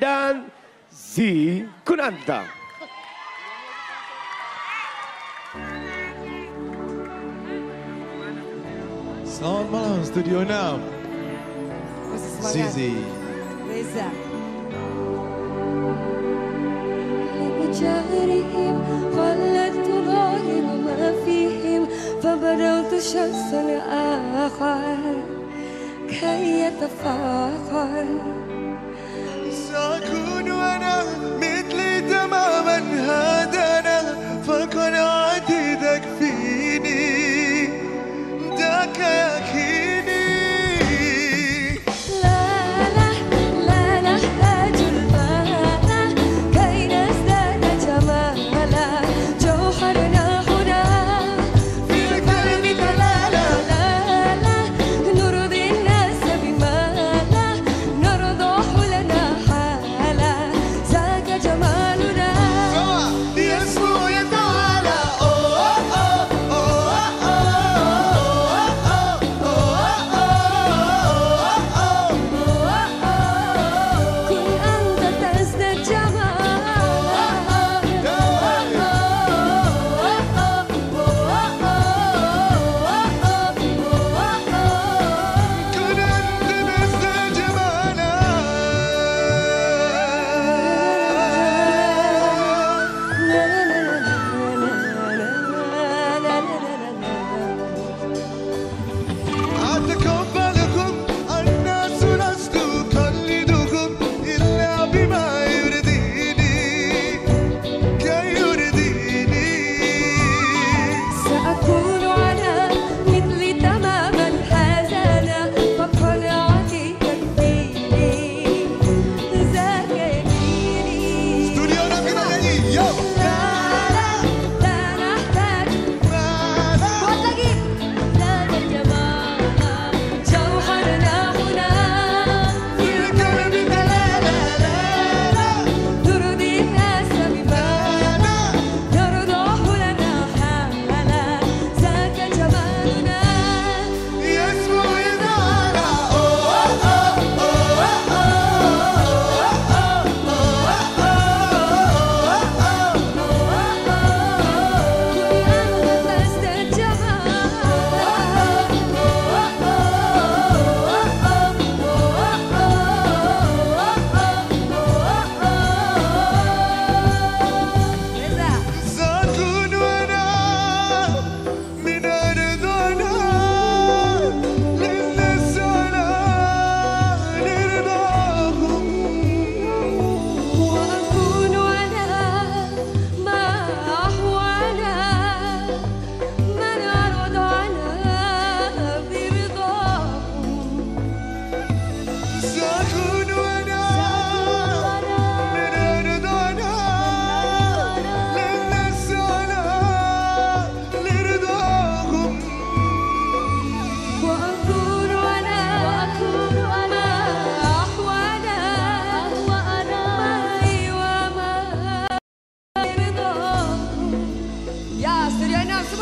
dan Z Kunanta. Selamat malam Studio 6 Zizi Reza. بجارهم خلدت ظاهر ما فيهم فبدوت شخصا آخر كي يتفاخر viva.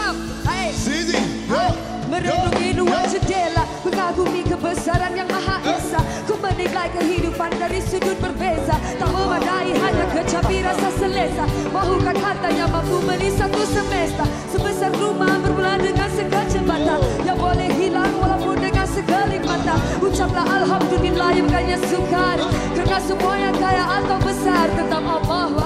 Studio 6 semua. Hai. Zizi, yo, Merenungi luar jendela Mengagumi kebesaran yang maha esa. Ku menilai kehidupan dari sudut berbeza. Tak memadai hanya kecapi rasa selesa. Mahukan harta yang mampu beli satu semesta. Sebesar rumah bermula dengan sekecil mata Yang boleh hilang walaupun dengan sekelip mata. Ucaplah Alhamdulillah yang bukannya sukar. Kerana semua yang kaya atau besar Tetap Akbar